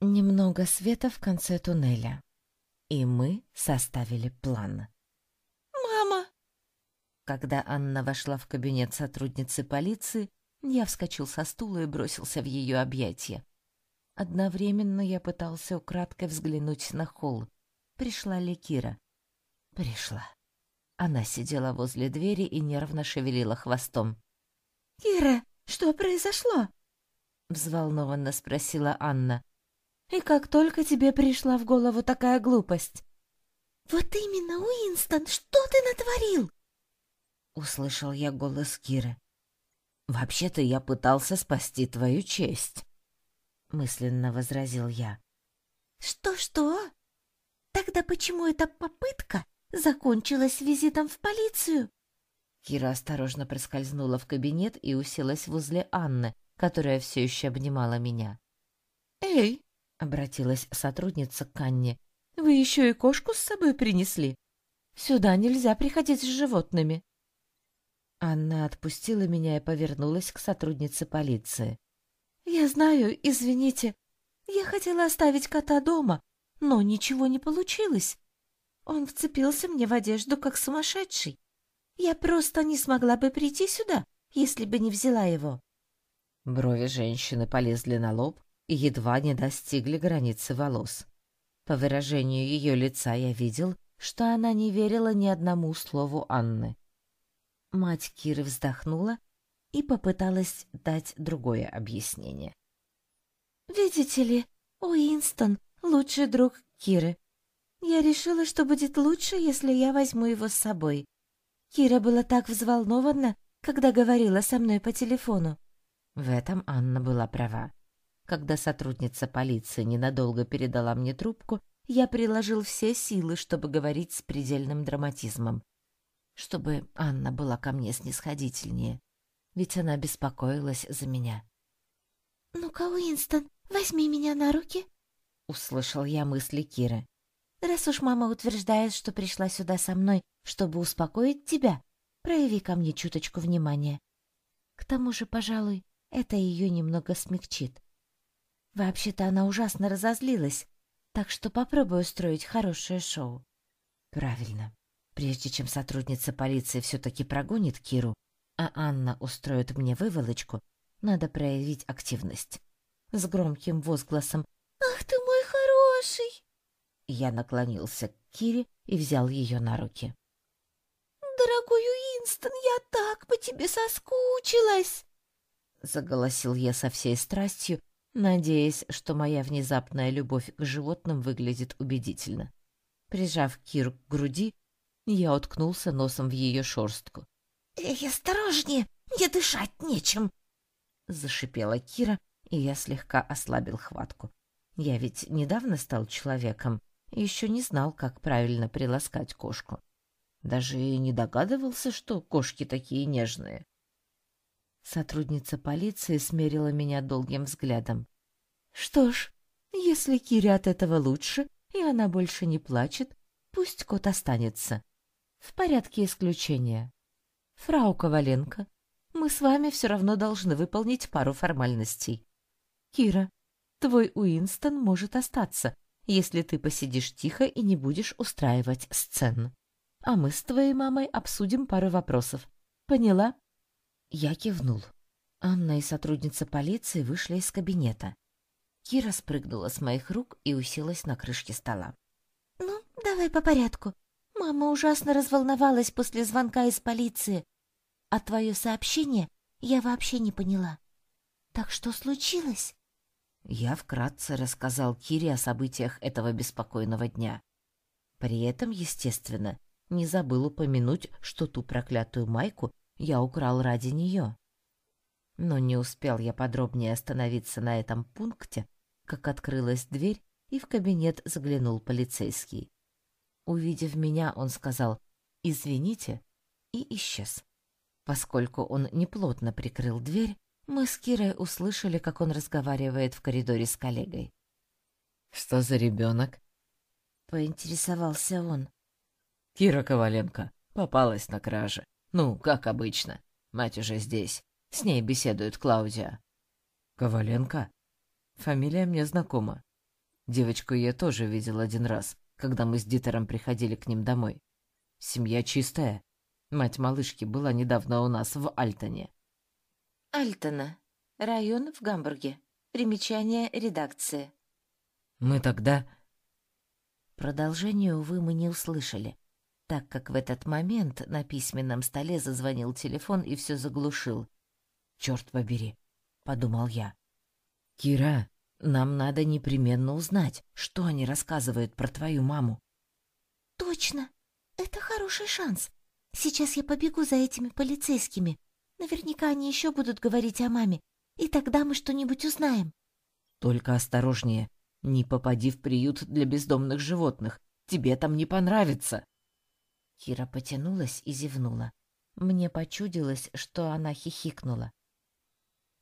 Немного света в конце туннеля. И мы составили план. «Мама!» Когда Анна вошла в кабинет сотрудницы полиции, я вскочил со стула и бросился в ее объятия. Одновременно я пытался украдкой взглянуть на холл. Пришла ли Кира? Пришла. Она сидела возле двери и нервно шевелила хвостом. «Кира, что произошло?» — взволнованно спросила Анна. «И как только тебе пришла в голову такая глупость?» «Вот именно, Уинстон, что ты натворил?» Услышал я голос Киры. «Вообще-то я пытался спасти твою честь», — мысленно возразил я. «Что-что? Тогда почему эта попытка закончилась визитом в полицию?» Кира осторожно проскользнула в кабинет и уселась возле Анны, которая все еще обнимала меня. «Эй!» — обратилась сотрудница к Анне. «Вы еще и кошку с собой принесли? Сюда нельзя приходить с животными». Анна отпустила меня и повернулась к сотруднице полиции. «Я знаю, извините. Я хотела оставить кота дома, но ничего не получилось. Он вцепился мне в одежду, как сумасшедший. Я просто не смогла бы прийти сюда, если бы не взяла его». Брови женщины полезли на лоб едва не достигли границы волос. По выражению ее лица я видел, что она не верила ни одному слову Анны. Мать Киры вздохнула и попыталась дать другое объяснение. «Видите ли, Уинстон — лучший друг Киры. Я решила, что будет лучше, если я возьму его с собой. Кира была так взволнована, когда говорила со мной по телефону. В этом Анна была права. Когда сотрудница полиции ненадолго передала мне трубку, я приложил все силы, чтобы говорить с предельным драматизмом чтобы Анна была ко мне снисходительнее, ведь она беспокоилась за меня. «Ну-ка, Уинстон, возьми меня на руки», — услышал я мысли Киры. «Раз уж мама утверждает, что пришла сюда со мной, чтобы успокоить тебя, прояви ко мне чуточку внимания. К тому же, пожалуй, это ее немного смягчит. Вообще-то она ужасно разозлилась, так что попробую устроить хорошее шоу». «Правильно. Прежде чем сотрудница полиции все-таки прогонит Киру, а Анна устроит мне выволочку, надо проявить активность. С громким возгласом «Ах ты мой хороший!» Я наклонился к Кире и взял ее на руки. «Дорогой Уинстон, я так по тебе соскучилась!» Заголосил я со всей страстью, надеясь, что моя внезапная любовь к животным выглядит убедительно. Прижав Киру к груди, я уткнулся носом в ее шорстку. «Эй, осторожнее! Мне дышать нечем!» Зашипела Кира, и я слегка ослабил хватку. Я ведь недавно стал человеком еще не знал, как правильно приласкать кошку. Даже не догадывался, что кошки такие нежные. Сотрудница полиции смерила меня долгим взглядом. «Что ж, если Кире от этого лучше, и она больше не плачет, пусть кот останется в порядке исключения. Фрау Коваленко, мы с вами все равно должны выполнить пару формальностей. Кира, твой Уинстон может остаться, если ты посидишь тихо и не будешь устраивать сцен. А мы с твоей мамой обсудим пару вопросов. Поняла? Я кивнул. Анна и сотрудница полиции вышли из кабинета. Кира спрыгнула с моих рук и уселась на крышке стола. «Ну, давай по порядку. Мама ужасно разволновалась после звонка из полиции. А твое сообщение я вообще не поняла. Так что случилось? Я вкратце рассказал Кире о событиях этого беспокойного дня. При этом, естественно, не забыл упомянуть, что ту проклятую майку я украл ради нее. Но не успел я подробнее остановиться на этом пункте, как открылась дверь, и в кабинет заглянул полицейский. Увидев меня, он сказал «Извините» и исчез. Поскольку он неплотно прикрыл дверь, мы с Кирой услышали, как он разговаривает в коридоре с коллегой. «Что за ребенок?» — поинтересовался он. «Кира Коваленко. Попалась на краже. Ну, как обычно. Мать уже здесь. С ней беседует Клаудия». «Коваленко? Фамилия мне знакома. Девочку я тоже видел один раз, когда мы с Дитером приходили к ним домой. Семья чистая. Мать малышки была недавно у нас в Альтоне. Альтона. Район в Гамбурге. Примечание редакции. Мы тогда... Продолжение, увы, мы не услышали, так как в этот момент на письменном столе зазвонил телефон и все заглушил. «Черт побери», — подумал я. «Кира, нам надо непременно узнать, что они рассказывают про твою маму». «Точно! Это хороший шанс. Сейчас я побегу за этими полицейскими. Наверняка они еще будут говорить о маме, и тогда мы что-нибудь узнаем». «Только осторожнее. Не попади в приют для бездомных животных. Тебе там не понравится. Кира потянулась и зевнула. Мне почудилось, что она хихикнула.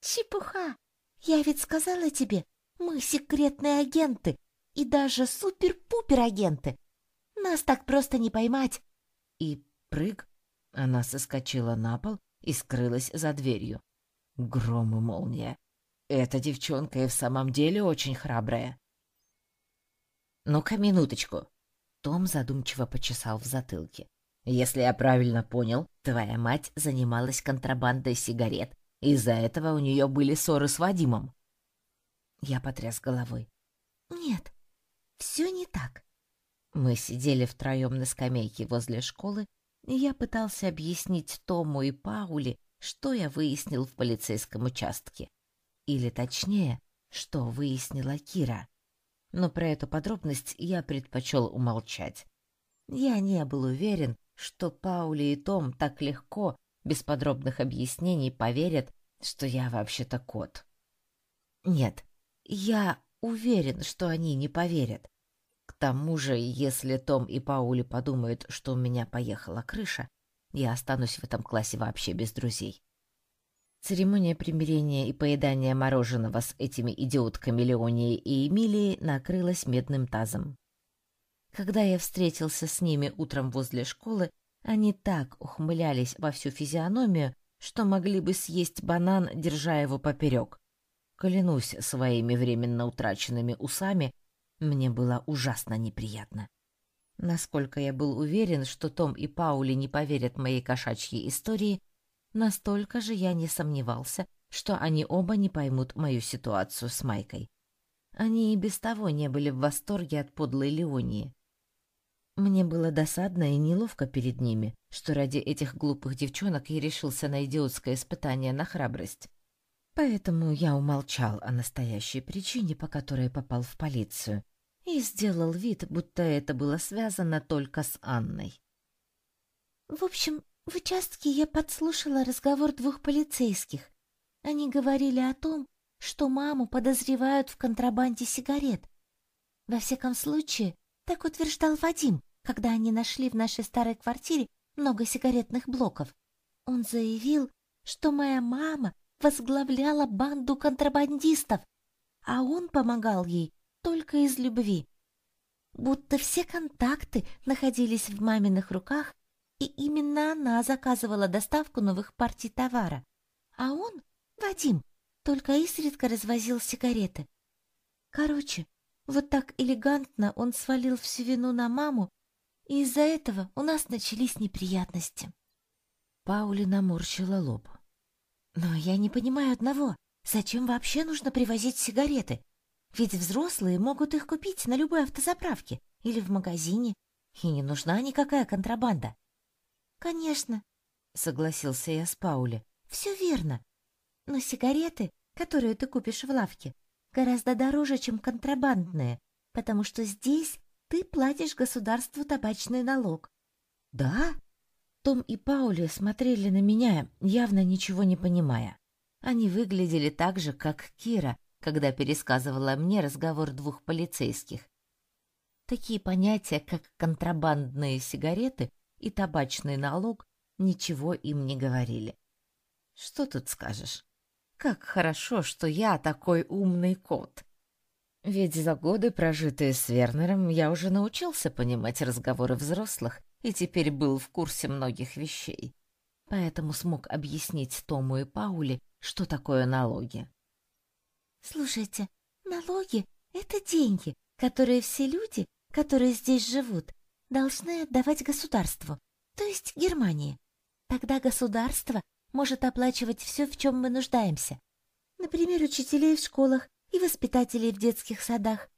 Чепуха! Я ведь сказала тебе, мы секретные агенты и даже супер-пупер-агенты. Нас так просто не поймать. И прыг, она соскочила на пол и скрылась за дверью. Гром и молния. Эта девчонка и в самом деле очень храбрая. «Ну-ка, минуточку». Том задумчиво почесал в затылке. «Если я правильно понял, твоя мать занималась контрабандой сигарет. Из-за этого у нее были ссоры с Вадимом». Я потряс головой. «Нет, все не так». Мы сидели втроем на скамейке возле школы, и я пытался объяснить Тому и Пауле, что я выяснил в полицейском участке. Или точнее, что выяснила Кира но про эту подробность я предпочел умолчать. Я не был уверен, что Паули и Том так легко, без подробных объяснений, поверят, что я вообще-то кот. Нет, я уверен, что они не поверят. К тому же, если Том и Паули подумают, что у меня поехала крыша, я останусь в этом классе вообще без друзей. Церемония примирения и поедания мороженого с этими идиотками Леонией и Эмилией накрылась медным тазом. Когда я встретился с ними утром возле школы, они так ухмылялись во всю физиономию, что могли бы съесть банан, держа его поперек. Клянусь своими временно утраченными усами, мне было ужасно неприятно. Насколько я был уверен, что Том и Паули не поверят моей кошачьей истории, Настолько же я не сомневался, что они оба не поймут мою ситуацию с Майкой. Они и без того не были в восторге от подлой Леонии. Мне было досадно и неловко перед ними, что ради этих глупых девчонок я решился на идиотское испытание на храбрость. Поэтому я умолчал о настоящей причине, по которой попал в полицию, и сделал вид, будто это было связано только с Анной. В общем, в участке я подслушала разговор двух полицейских. Они говорили о том, что маму подозревают в контрабанде сигарет. Во всяком случае, так утверждал Вадим, когда они нашли в нашей старой квартире много сигаретных блоков. Он заявил, что моя мама возглавляла банду контрабандистов, а он помогал ей только из любви. Будто все контакты находились в маминых руках, и именно она заказывала доставку новых партий товара. А он, Вадим, только изредка развозил сигареты. Короче, вот так элегантно он свалил всю вину на маму, и из-за этого у нас начались неприятности. Паули наморщила лоб. Но я не понимаю одного. Зачем вообще нужно привозить сигареты? Ведь взрослые могут их купить на любой автозаправке или в магазине, и не нужна никакая контрабанда. «Конечно», — согласился я с Паули. «Все верно. Но сигареты, которые ты купишь в лавке, гораздо дороже, чем контрабандные, потому что здесь ты платишь государству табачный налог». «Да?» Том и Паули смотрели на меня, явно ничего не понимая. Они выглядели так же, как Кира, когда пересказывала мне разговор двух полицейских. Такие понятия, как контрабандные сигареты, и табачный налог ничего им не говорили. Что тут скажешь? Как хорошо, что я такой умный кот. Ведь за годы, прожитые с Вернером, я уже научился понимать разговоры взрослых и теперь был в курсе многих вещей. Поэтому смог объяснить Тому и Пауле, что такое налоги. «Слушайте, налоги — это деньги, которые все люди, которые здесь живут, должны отдавать государству, то есть Германии. Тогда государство может оплачивать все, в чем мы нуждаемся. Например, учителей в школах и воспитателей в детских садах.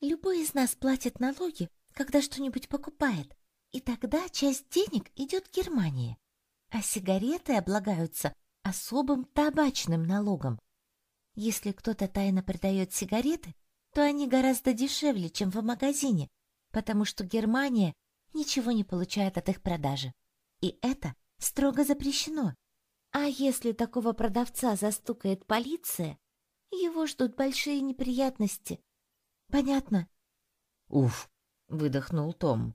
Любой из нас платит налоги, когда что-нибудь покупает, и тогда часть денег идет Германии, а сигареты облагаются особым табачным налогом. Если кто-то тайно продает сигареты, то они гораздо дешевле, чем в магазине, потому что Германия ничего не получает от их продажи. И это строго запрещено. А если такого продавца застукает полиция, его ждут большие неприятности. Понятно? Уф, выдохнул Том.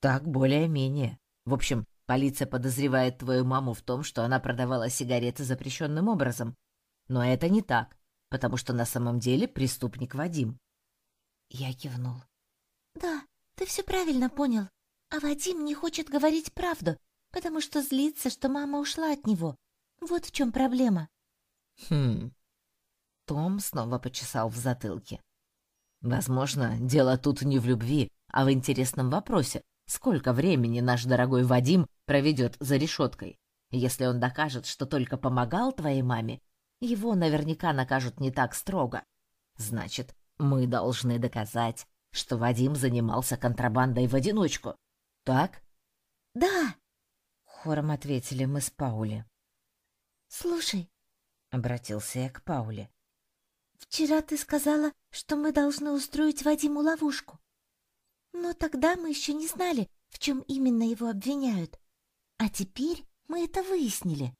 Так более-менее. В общем, полиция подозревает твою маму в том, что она продавала сигареты запрещенным образом. Но это не так, потому что на самом деле преступник Вадим. Я кивнул. Да, ты все правильно понял. А Вадим не хочет говорить правду, потому что злится, что мама ушла от него. Вот в чем проблема. Хм. Том снова почесал в затылке. Возможно, дело тут не в любви, а в интересном вопросе. Сколько времени наш дорогой Вадим проведет за решеткой? Если он докажет, что только помогал твоей маме, его наверняка накажут не так строго. Значит, мы должны доказать, что Вадим занимался контрабандой в одиночку. Так? Да, хором ответили мы с Паули. Слушай, обратился я к Пауле. Вчера ты сказала, что мы должны устроить Вадиму ловушку. Но тогда мы еще не знали, в чем именно его обвиняют. А теперь мы это выяснили.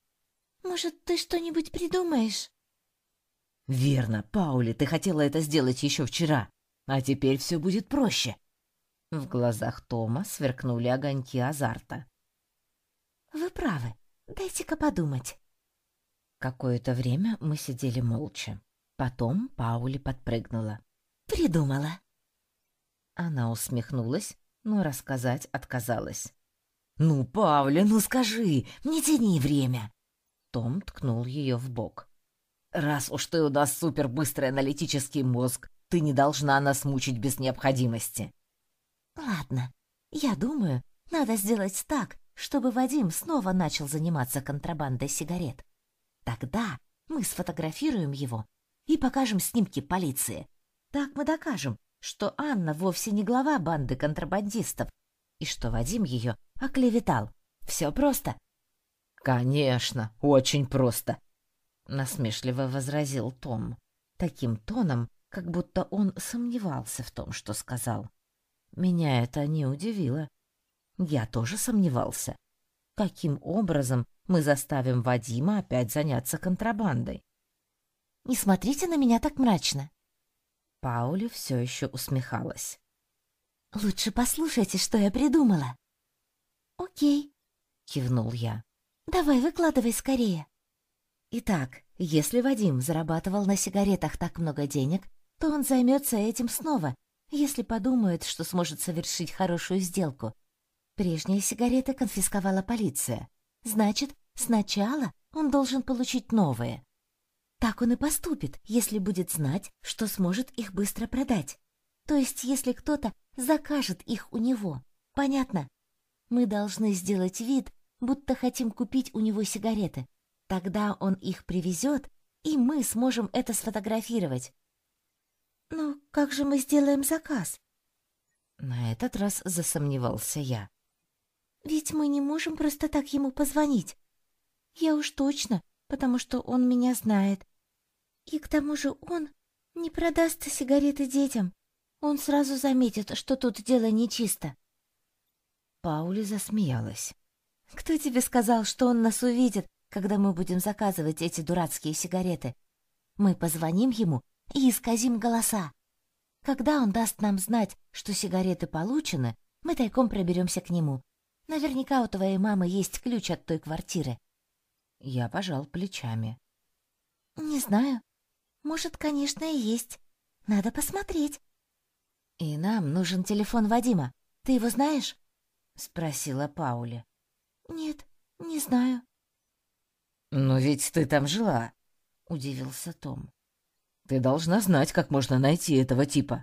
Может, ты что-нибудь придумаешь? Верно, Паули, ты хотела это сделать еще вчера, а теперь все будет проще. В глазах Тома сверкнули огоньки азарта. Вы правы. Дайте-ка подумать. Какое-то время мы сидели молча. Потом Паули подпрыгнула. Придумала. Она усмехнулась, но рассказать отказалась. «Ну, Павля, ну скажи, не тяни время!» Том ткнул ее в бок. «Раз уж ты у нас супербыстрый аналитический мозг, ты не должна нас мучить без необходимости». «Ладно, я думаю, надо сделать так, чтобы Вадим снова начал заниматься контрабандой сигарет. Тогда мы сфотографируем его и покажем снимки полиции. Так мы докажем, что Анна вовсе не глава банды контрабандистов и что Вадим ее оклеветал. Все просто. Конечно, очень просто, насмешливо возразил Том, таким тоном, как будто он сомневался в том, что сказал. Меня это не удивило. Я тоже сомневался. Каким образом мы заставим Вадима опять заняться контрабандой? Не смотрите на меня так мрачно. Паули все еще усмехалась. Лучше послушайте, что я придумала. Окей, кивнул я. Давай, выкладывай скорее. Итак, если Вадим зарабатывал на сигаретах так много денег, то он займется этим снова, если подумает, что сможет совершить хорошую сделку. Прежние сигареты конфисковала полиция. Значит, сначала он должен получить новые. Так он и поступит, если будет знать, что сможет их быстро продать. То есть, если кто-то закажет их у него. Понятно? Мы должны сделать вид, будто хотим купить у него сигареты. Тогда он их привезет, и мы сможем это сфотографировать. Но как же мы сделаем заказ? На этот раз засомневался я. Ведь мы не можем просто так ему позвонить. Я уж точно, потому что он меня знает. И к тому же он не продаст сигареты детям. Он сразу заметит, что тут дело нечисто. Паули засмеялась. Кто тебе сказал, что он нас увидит, когда мы будем заказывать эти дурацкие сигареты? Мы позвоним ему и исказим голоса. Когда он даст нам знать, что сигареты получены, мы тайком проберемся к нему. Наверняка у твоей мамы есть ключ от той квартиры. Я пожал плечами. Не знаю. Может, конечно, и есть. Надо посмотреть. И нам нужен телефон Вадима. Ты его знаешь? спросила Пауля. Нет, не знаю. Но ведь ты там жила, удивился Том. Ты должна знать, как можно найти этого типа.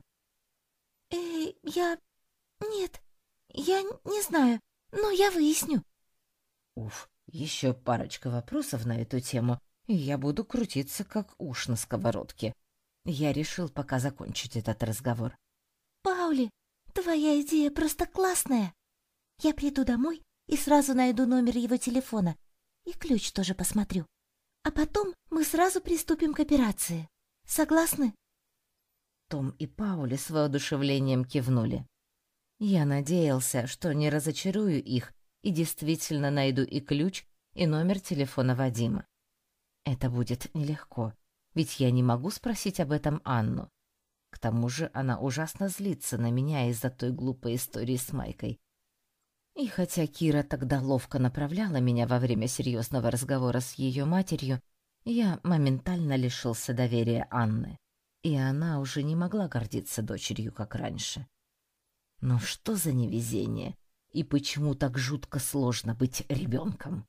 я... Нет, я не знаю, но я выясню. Уф, еще парочка вопросов на эту тему, и я буду крутиться, как уж на сковородке. Я решил пока закончить этот разговор. Паули, твоя идея просто классная. Я приду домой и сразу найду номер его телефона. И ключ тоже посмотрю. А потом мы сразу приступим к операции. Согласны? Том и Паули с воодушевлением кивнули. Я надеялся, что не разочарую их и действительно найду и ключ, и номер телефона Вадима. Это будет нелегко, ведь я не могу спросить об этом Анну. К тому же она ужасно злится на меня из-за той глупой истории с Майкой. И хотя Кира тогда ловко направляла меня во время серьезного разговора с ее матерью, я моментально лишился доверия Анны, и она уже не могла гордиться дочерью, как раньше. Но что за невезение? И почему так жутко сложно быть ребенком?